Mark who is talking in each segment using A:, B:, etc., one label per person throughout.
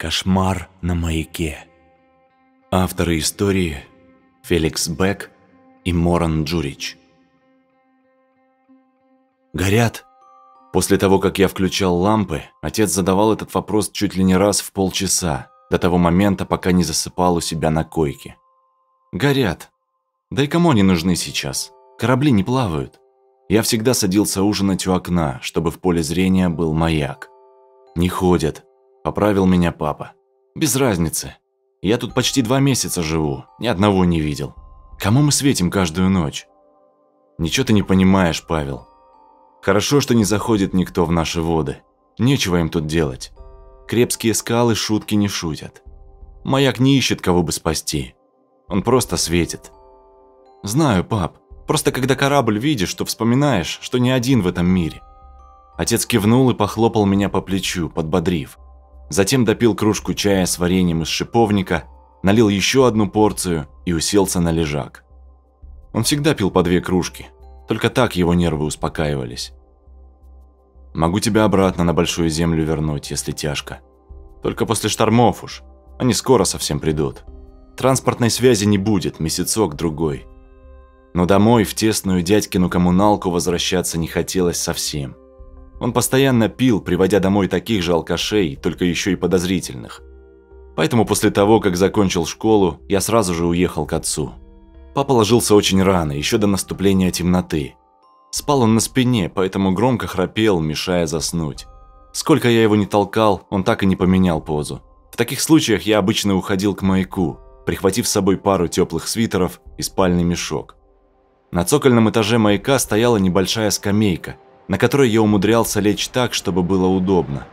A: Кошмар на маяке. Авторы истории Феликс Бек и Моран Джурич. Горят. После того, как я включал лампы, отец задавал этот вопрос чуть ли не раз в полчаса, до того момента, пока не засыпал у себя на койке. Горят. Да и кому они нужны сейчас? Корабли не плавают. Я всегда садился ужинать у окна, чтобы в поле зрения был маяк. Не ходят, Поправил меня папа. Без разницы. Я тут почти два месяца живу, ни одного не видел. Кому мы светим каждую ночь? Ничего ты не понимаешь, Павел. Хорошо, что не заходит никто в наши воды. Нечего им тут делать. Крепские скалы шутки не шутят. Маяк не ищет, кого бы спасти. Он просто светит. Знаю, пап. Просто когда корабль видишь, то вспоминаешь, что не один в этом мире. Отец кивнул и похлопал меня по плечу, подбодрив. Затем допил кружку чая с вареньем из шиповника, налил еще одну порцию и уселся на лежак. Он всегда пил по две кружки, только так его нервы успокаивались. «Могу тебя обратно на Большую Землю вернуть, если тяжко. Только после штормов уж, они скоро совсем придут. Транспортной связи не будет, месяцок-другой. Но домой, в тесную дядькину коммуналку возвращаться не хотелось совсем. Он постоянно пил, приводя домой таких же алкашей, только еще и подозрительных. Поэтому после того, как закончил школу, я сразу же уехал к отцу. Папа ложился очень рано, еще до наступления темноты. Спал он на спине, поэтому громко храпел, мешая заснуть. Сколько я его не толкал, он так и не поменял позу. В таких случаях я обычно уходил к маяку, прихватив с собой пару теплых свитеров и спальный мешок. На цокольном этаже маяка стояла небольшая скамейка – на которой я умудрялся лечь так, чтобы было удобно.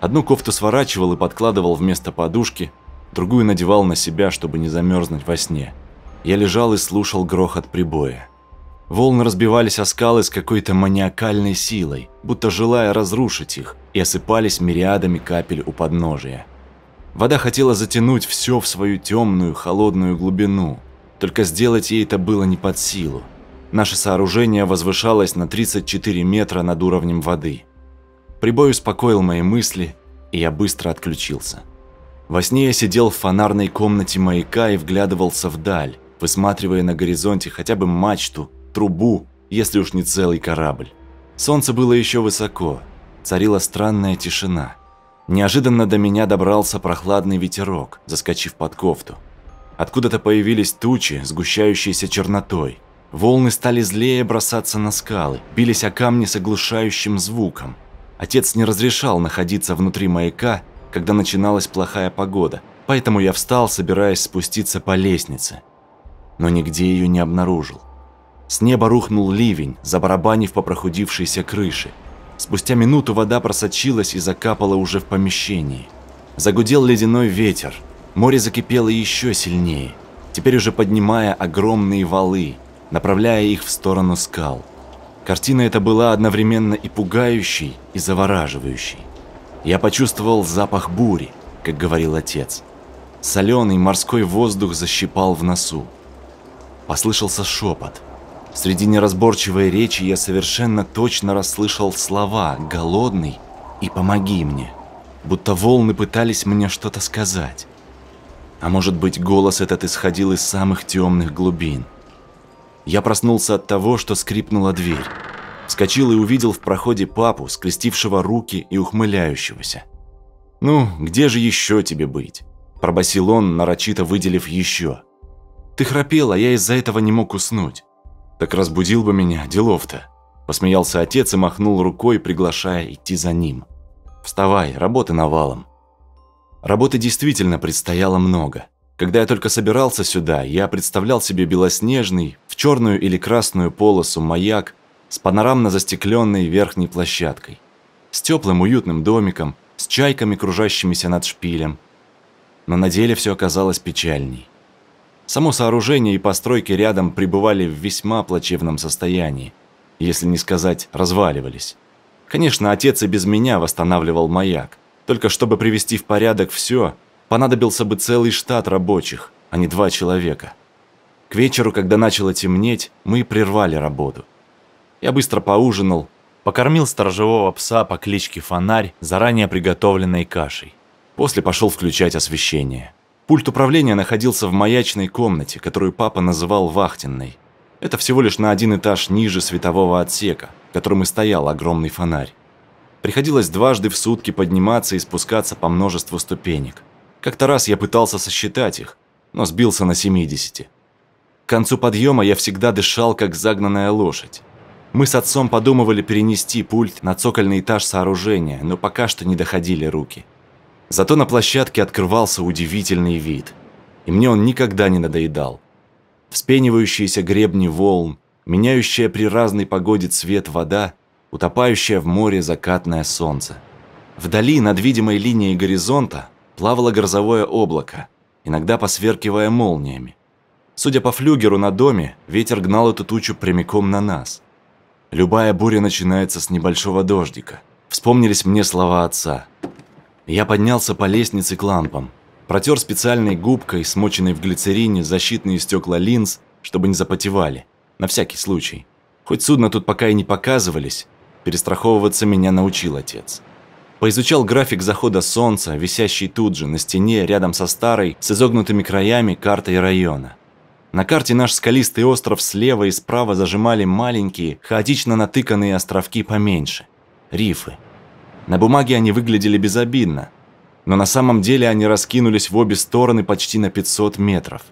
A: Одну кофту сворачивал и подкладывал вместо подушки, другую надевал на себя, чтобы не замерзнуть во сне. Я лежал и слушал грохот прибоя. Волны разбивались о скалы с какой-то маниакальной силой, будто желая разрушить их, и осыпались мириадами капель у подножия. Вода хотела затянуть все в свою темную, холодную глубину, только сделать ей это было не под силу. Наше сооружение возвышалось на 34 метра над уровнем воды. Прибой успокоил мои мысли, и я быстро отключился. Во сне я сидел в фонарной комнате маяка и вглядывался вдаль, высматривая на горизонте хотя бы мачту, трубу, если уж не целый корабль. Солнце было еще высоко, царила странная тишина. Неожиданно до меня добрался прохладный ветерок, заскочив под кофту. Откуда-то появились тучи, сгущающиеся чернотой – Волны стали злее бросаться на скалы, бились о камни с оглушающим звуком. Отец не разрешал находиться внутри маяка, когда начиналась плохая погода, поэтому я встал, собираясь спуститься по лестнице. Но нигде ее не обнаружил. С неба рухнул ливень, забарабанив по прохудившейся крыше. Спустя минуту вода просочилась и закапала уже в помещении. Загудел ледяной ветер. Море закипело еще сильнее, теперь уже поднимая огромные валы, направляя их в сторону скал. Картина эта была одновременно и пугающей, и завораживающей. Я почувствовал запах бури, как говорил отец. Соленый морской воздух защипал в носу. Послышался шепот. Среди неразборчивой речи я совершенно точно расслышал слова «голодный» и «помоги мне», будто волны пытались мне что-то сказать. А может быть, голос этот исходил из самых темных глубин – я проснулся от того, что скрипнула дверь. Вскочил и увидел в проходе папу, скрестившего руки и ухмыляющегося. «Ну, где же еще тебе быть?» – пробасил он, нарочито выделив еще. «Ты храпел, а я из-за этого не мог уснуть». «Так разбудил бы меня, делов-то», – посмеялся отец и махнул рукой, приглашая идти за ним. «Вставай, работы навалом». Работы действительно предстояло много. Когда я только собирался сюда, я представлял себе белоснежный, в черную или красную полосу маяк с панорамно застекленной верхней площадкой, с теплым уютным домиком, с чайками, кружащимися над шпилем. Но на деле все оказалось печальней. Само сооружение и постройки рядом пребывали в весьма плачевном состоянии, если не сказать разваливались. Конечно, отец и без меня восстанавливал маяк, только чтобы привести в порядок все – понадобился бы целый штат рабочих, а не два человека. К вечеру, когда начало темнеть, мы прервали работу. Я быстро поужинал, покормил сторожевого пса по кличке Фонарь заранее приготовленной кашей. После пошел включать освещение. Пульт управления находился в маячной комнате, которую папа называл вахтенной. Это всего лишь на один этаж ниже светового отсека, в котором и стоял огромный фонарь. Приходилось дважды в сутки подниматься и спускаться по множеству ступенек. Как-то раз я пытался сосчитать их, но сбился на 70. К концу подъема я всегда дышал, как загнанная лошадь. Мы с отцом подумывали перенести пульт на цокольный этаж сооружения, но пока что не доходили руки. Зато на площадке открывался удивительный вид. И мне он никогда не надоедал. Вспенивающиеся гребни волн, меняющая при разной погоде цвет вода, утопающее в море закатное солнце. Вдали, над видимой линией горизонта, плавало грозовое облако, иногда посверкивая молниями. Судя по флюгеру на доме, ветер гнал эту тучу прямиком на нас. Любая буря начинается с небольшого дождика. Вспомнились мне слова отца. Я поднялся по лестнице к лампам, протер специальной губкой, смоченной в глицерине, защитные стекла линз, чтобы не запотевали, на всякий случай. Хоть судно тут пока и не показывались, перестраховываться меня научил отец. Поизучал график захода солнца, висящий тут же, на стене, рядом со старой, с изогнутыми краями картой района. На карте наш скалистый остров слева и справа зажимали маленькие, хаотично натыканные островки поменьше – рифы. На бумаге они выглядели безобидно, но на самом деле они раскинулись в обе стороны почти на 500 метров.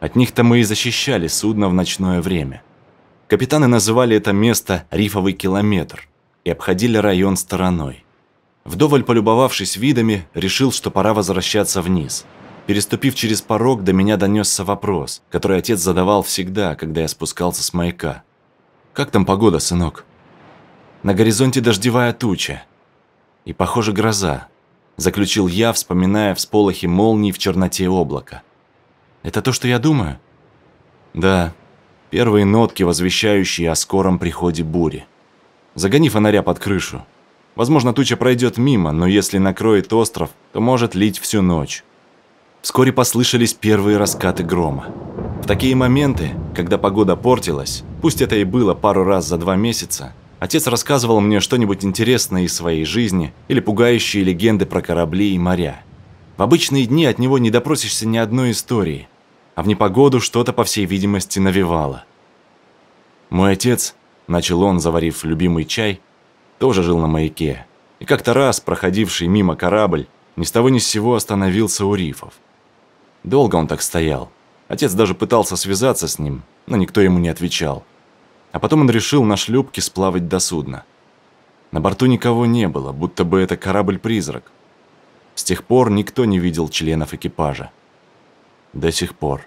A: От них-то мы и защищали судно в ночное время. Капитаны называли это место «рифовый километр» и обходили район стороной. Вдоволь полюбовавшись видами, решил, что пора возвращаться вниз. Переступив через порог, до меня донесся вопрос, который отец задавал всегда, когда я спускался с маяка. «Как там погода, сынок?» «На горизонте дождевая туча. И, похоже, гроза», – заключил я, вспоминая всполохи молний в черноте облака. «Это то, что я думаю?» «Да, первые нотки, возвещающие о скором приходе бури. Загони фонаря под крышу, Возможно, туча пройдет мимо, но если накроет остров, то может лить всю ночь. Вскоре послышались первые раскаты грома. В такие моменты, когда погода портилась, пусть это и было пару раз за два месяца, отец рассказывал мне что-нибудь интересное из своей жизни или пугающие легенды про корабли и моря. В обычные дни от него не допросишься ни одной истории, а в непогоду что-то, по всей видимости, навевало. Мой отец, начал он, заварив любимый чай, тоже жил на маяке. И как-то раз, проходивший мимо корабль, ни с того ни с сего остановился у рифов. Долго он так стоял. Отец даже пытался связаться с ним, но никто ему не отвечал. А потом он решил на шлюпке сплавать до судна. На борту никого не было, будто бы это корабль-призрак. С тех пор никто не видел членов экипажа. До сих пор.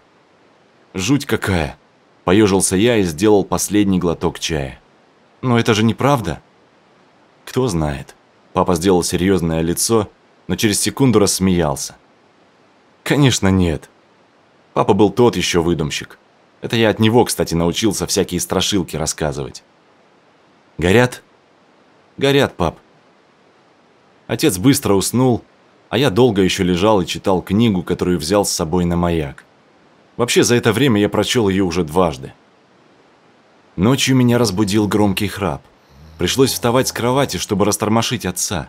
A: Жуть какая! Поежился я и сделал последний глоток чая. Но это же неправда. Кто знает. Папа сделал серьезное лицо, но через секунду рассмеялся. Конечно, нет. Папа был тот еще выдумщик. Это я от него, кстати, научился всякие страшилки рассказывать. Горят? Горят, пап. Отец быстро уснул, а я долго еще лежал и читал книгу, которую взял с собой на маяк. Вообще, за это время я прочел ее уже дважды. Ночью меня разбудил громкий храп. Пришлось вставать с кровати, чтобы растормошить отца.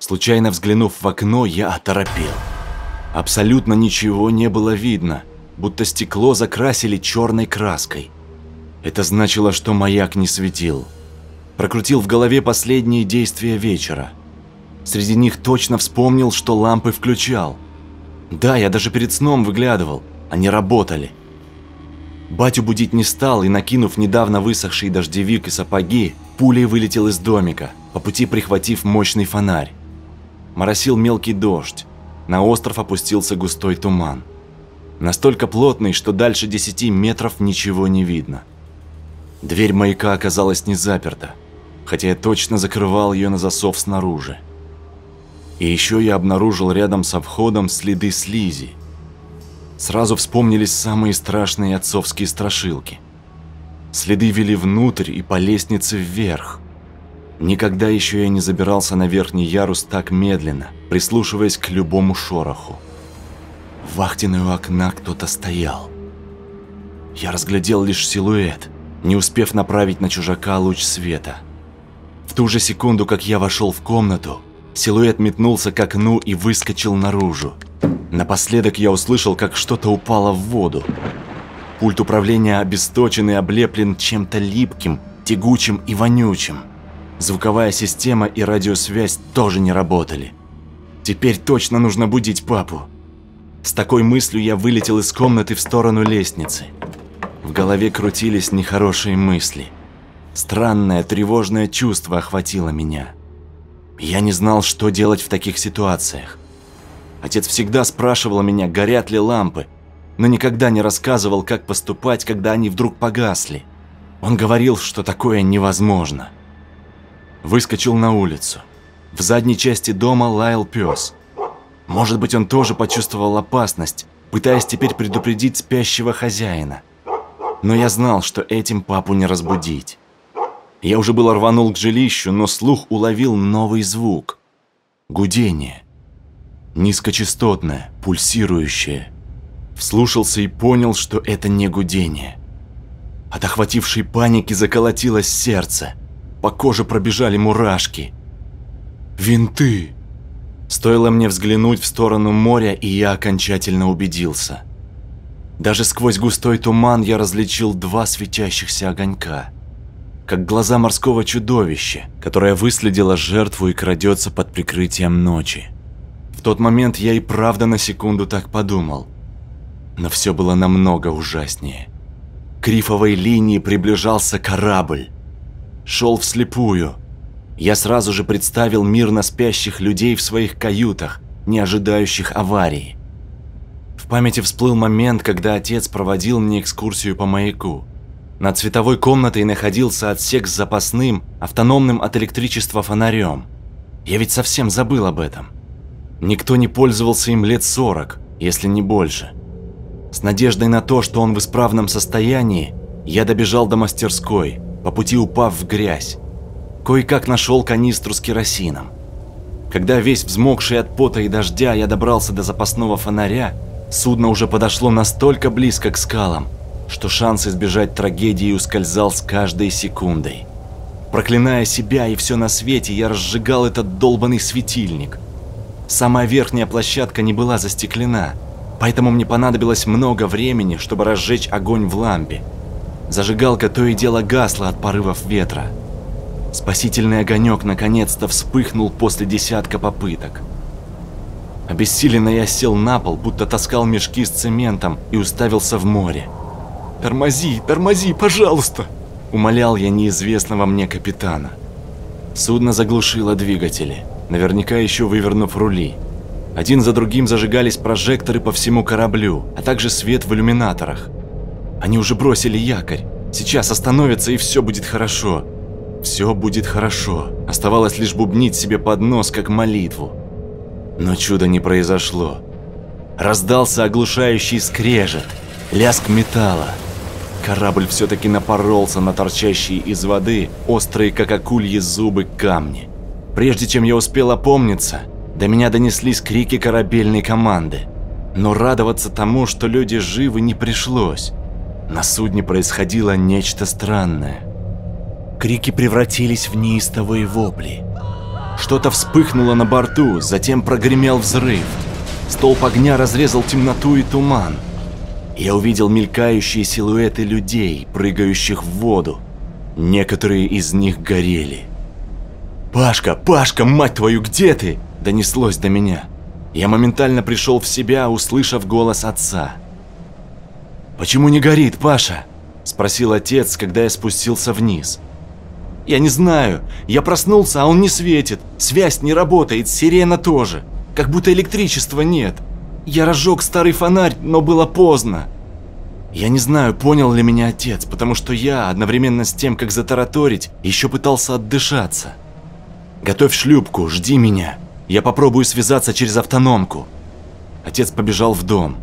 A: Случайно взглянув в окно, я оторопел. Абсолютно ничего не было видно, будто стекло закрасили черной краской. Это значило, что маяк не светил. Прокрутил в голове последние действия вечера. Среди них точно вспомнил, что лампы включал. Да, я даже перед сном выглядывал, они работали. Батю будить не стал и, накинув недавно высохший дождевик и сапоги, пулей вылетел из домика, по пути прихватив мощный фонарь. Моросил мелкий дождь. На остров опустился густой туман. Настолько плотный, что дальше 10 метров ничего не видно. Дверь маяка оказалась не заперта, хотя я точно закрывал ее на засов снаружи. И еще я обнаружил рядом со входом следы слизи, Сразу вспомнились самые страшные отцовские страшилки. Следы вели внутрь и по лестнице вверх. Никогда еще я не забирался на верхний ярус так медленно, прислушиваясь к любому шороху. В вахтенной у окна кто-то стоял. Я разглядел лишь силуэт, не успев направить на чужака луч света. В ту же секунду, как я вошел в комнату, Силуэт метнулся к окну и выскочил наружу. Напоследок я услышал, как что-то упало в воду. Пульт управления обесточен и облеплен чем-то липким, тягучим и вонючим. Звуковая система и радиосвязь тоже не работали. Теперь точно нужно будить папу. С такой мыслью я вылетел из комнаты в сторону лестницы. В голове крутились нехорошие мысли. Странное, тревожное чувство охватило меня. Я не знал, что делать в таких ситуациях. Отец всегда спрашивал меня, горят ли лампы, но никогда не рассказывал, как поступать, когда они вдруг погасли. Он говорил, что такое невозможно. Выскочил на улицу. В задней части дома лаял пес. Может быть, он тоже почувствовал опасность, пытаясь теперь предупредить спящего хозяина. Но я знал, что этим папу не разбудить. Я уже было рванул к жилищу, но слух уловил новый звук. Гудение. Низкочастотное, пульсирующее. Вслушался и понял, что это не гудение. От охватившей паники заколотилось сердце. По коже пробежали мурашки. Винты. Стоило мне взглянуть в сторону моря, и я окончательно убедился. Даже сквозь густой туман я различил два светящихся огонька как глаза морского чудовища, которое выследило жертву и крадется под прикрытием ночи. В тот момент я и правда на секунду так подумал. Но все было намного ужаснее. К рифовой линии приближался корабль. Шел вслепую. Я сразу же представил мирно спящих людей в своих каютах, не ожидающих аварии. В памяти всплыл момент, когда отец проводил мне экскурсию по маяку. Над световой комнатой находился отсек с запасным, автономным от электричества фонарем. Я ведь совсем забыл об этом. Никто не пользовался им лет 40, если не больше. С надеждой на то, что он в исправном состоянии, я добежал до мастерской, по пути упав в грязь. Кое-как нашел канистру с керосином. Когда весь взмокший от пота и дождя я добрался до запасного фонаря, судно уже подошло настолько близко к скалам, что шанс избежать трагедии ускользал с каждой секундой. Проклиная себя и все на свете, я разжигал этот долбанный светильник. Самая верхняя площадка не была застеклена, поэтому мне понадобилось много времени, чтобы разжечь огонь в лампе. Зажигалка то и дело гасла от порывов ветра. Спасительный огонек наконец-то вспыхнул после десятка попыток. Обессиленно я сел на пол, будто таскал мешки с цементом и уставился в море. «Тормози, тормози, пожалуйста!» Умолял я неизвестного мне капитана. Судно заглушило двигатели, наверняка еще вывернув рули. Один за другим зажигались прожекторы по всему кораблю, а также свет в иллюминаторах. Они уже бросили якорь. Сейчас остановятся и все будет хорошо. Все будет хорошо. Оставалось лишь бубнить себе под нос, как молитву. Но чуда не произошло. Раздался оглушающий скрежет, лязг металла. Корабль все-таки напоролся на торчащие из воды острые, как акульи зубы, камни. Прежде чем я успел опомниться, до меня донеслись крики корабельной команды. Но радоваться тому, что люди живы, не пришлось. На судне происходило нечто странное. Крики превратились в неистовые вопли. Что-то вспыхнуло на борту, затем прогремел взрыв. Столб огня разрезал темноту и туман я увидел мелькающие силуэты людей, прыгающих в воду. Некоторые из них горели. «Пашка, Пашка, мать твою, где ты?» – донеслось до меня. Я моментально пришел в себя, услышав голос отца. «Почему не горит, Паша?» – спросил отец, когда я спустился вниз. «Я не знаю. Я проснулся, а он не светит. Связь не работает, сирена тоже. Как будто электричества нет. Я разжег старый фонарь, но было поздно. Я не знаю, понял ли меня отец, потому что я, одновременно с тем, как затараторить, еще пытался отдышаться. «Готовь шлюпку, жди меня. Я попробую связаться через автономку». Отец побежал в дом.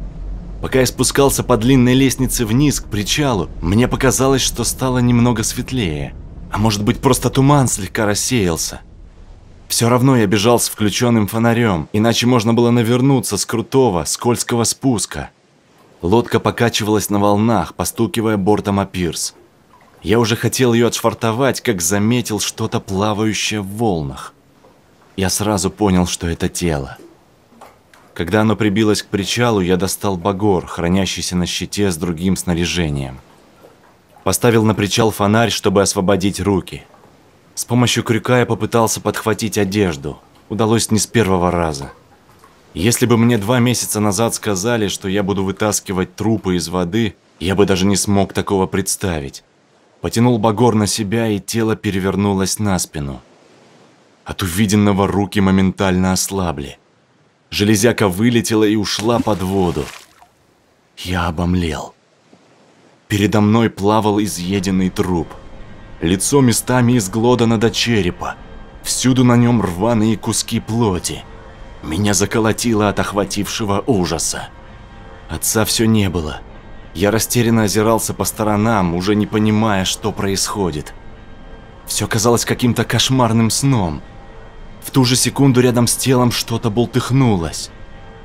A: Пока я спускался по длинной лестнице вниз к причалу, мне показалось, что стало немного светлее. А может быть, просто туман слегка рассеялся. Все равно я бежал с включенным фонарем, иначе можно было навернуться с крутого, скользкого спуска. Лодка покачивалась на волнах, постукивая бортом о пирс. Я уже хотел ее отшвартовать, как заметил что-то плавающее в волнах. я сразу понял, что это тело. Когда оно прибилось к причалу, я достал багор, хранящийся на щите с другим снаряжением. Поставил на причал фонарь, чтобы освободить руки. С помощью крюка я попытался подхватить одежду. Удалось не с первого раза. Если бы мне два месяца назад сказали, что я буду вытаскивать трупы из воды, я бы даже не смог такого представить. Потянул багор на себя, и тело перевернулось на спину. От увиденного руки моментально ослабли. Железяка вылетела и ушла под воду. Я обомлел. Передо мной плавал изъеденный труп. Лицо местами изглодано до черепа. Всюду на нем рваные куски плоти. Меня заколотило от охватившего ужаса. Отца все не было. Я растерянно озирался по сторонам, уже не понимая, что происходит. Все казалось каким-то кошмарным сном – в ту же секунду рядом с телом что-то болтыхнулось.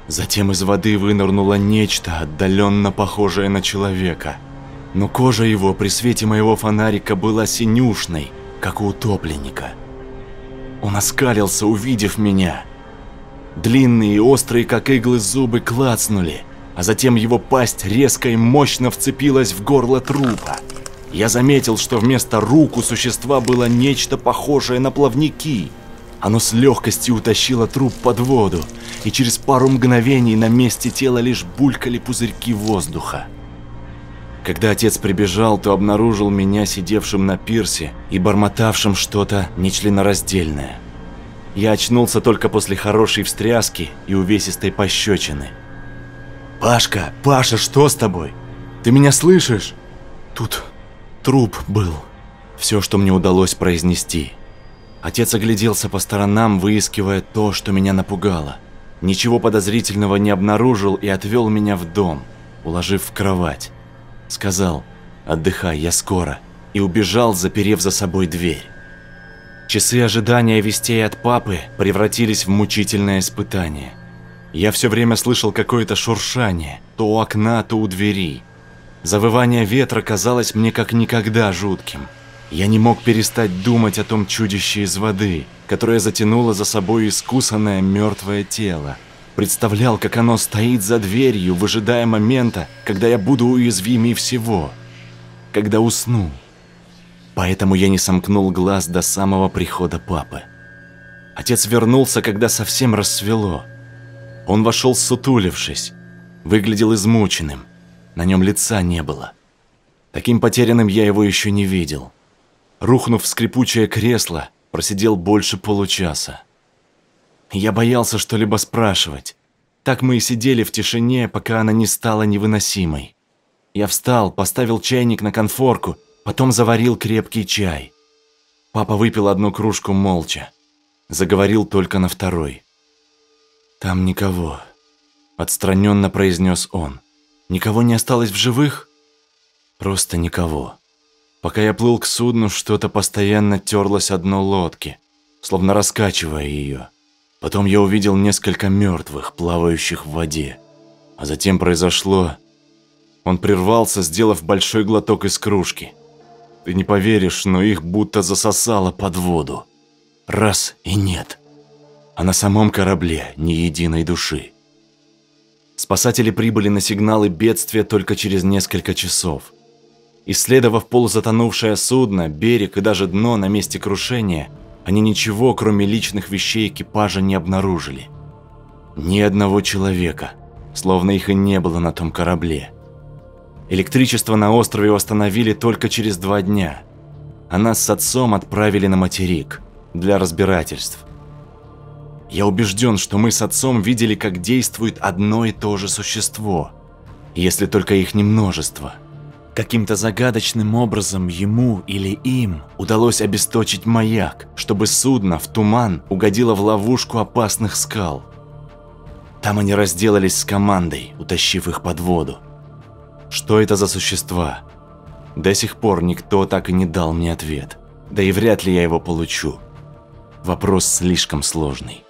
A: Затем из воды вынырнуло нечто, отдаленно похожее на человека. Но кожа его при свете моего фонарика была синюшной, как у утопленника. Он оскалился, увидев меня. Длинные и острые, как иглы, зубы клацнули, а затем его пасть резко и мощно вцепилась в горло трупа. Я заметил, что вместо рук у существа было нечто похожее на плавники – оно с легкостью утащило труп под воду, и через пару мгновений на месте тела лишь булькали пузырьки воздуха. Когда отец прибежал, то обнаружил меня сидевшим на пирсе и бормотавшим что-то нечленораздельное. Я очнулся только после хорошей встряски и увесистой пощечины. «Пашка, Паша, что с тобой? Ты меня слышишь?» «Тут труп был». Все, что мне удалось произнести – Отец огляделся по сторонам, выискивая то, что меня напугало. Ничего подозрительного не обнаружил и отвел меня в дом, уложив в кровать. Сказал «Отдыхай, я скоро» и убежал, заперев за собой дверь. Часы ожидания вестей от папы превратились в мучительное испытание. Я все время слышал какое-то шуршание, то у окна, то у двери. Завывание ветра казалось мне как никогда жутким – я не мог перестать думать о том чудище из воды, которое затянуло за собой искусанное мертвое тело. Представлял, как оно стоит за дверью, выжидая момента, когда я буду уязвимей всего. Когда усну. Поэтому я не сомкнул глаз до самого прихода папы. Отец вернулся, когда совсем рассвело. Он вошел сутулившись, выглядел измученным, на нем лица не было. Таким потерянным я его еще не видел. Рухнув в скрипучее кресло, просидел больше получаса. Я боялся что-либо спрашивать. Так мы и сидели в тишине, пока она не стала невыносимой. Я встал, поставил чайник на конфорку, потом заварил крепкий чай. Папа выпил одну кружку молча. Заговорил только на второй. «Там никого», – отстраненно произнес он. «Никого не осталось в живых?» «Просто никого». Пока я плыл к судну, что-то постоянно терлось о дно лодки, словно раскачивая ее. Потом я увидел несколько мертвых, плавающих в воде. А затем произошло... Он прервался, сделав большой глоток из кружки. Ты не поверишь, но их будто засосало под воду. Раз и нет. А на самом корабле ни единой души. Спасатели прибыли на сигналы бедствия только через несколько часов. Исследовав полузатонувшее судно, берег и даже дно на месте крушения, они ничего, кроме личных вещей экипажа, не обнаружили. Ни одного человека, словно их и не было на том корабле. Электричество на острове восстановили только через два дня, а нас с отцом отправили на материк для разбирательств. Я убежден, что мы с отцом видели, как действует одно и то же существо, если только их не множество – Каким-то загадочным образом ему или им удалось обесточить маяк, чтобы судно в туман угодило в ловушку опасных скал. Там они разделались с командой, утащив их под воду. Что это за существа? До сих пор никто так и не дал мне ответ. Да и вряд ли я его получу. Вопрос слишком сложный.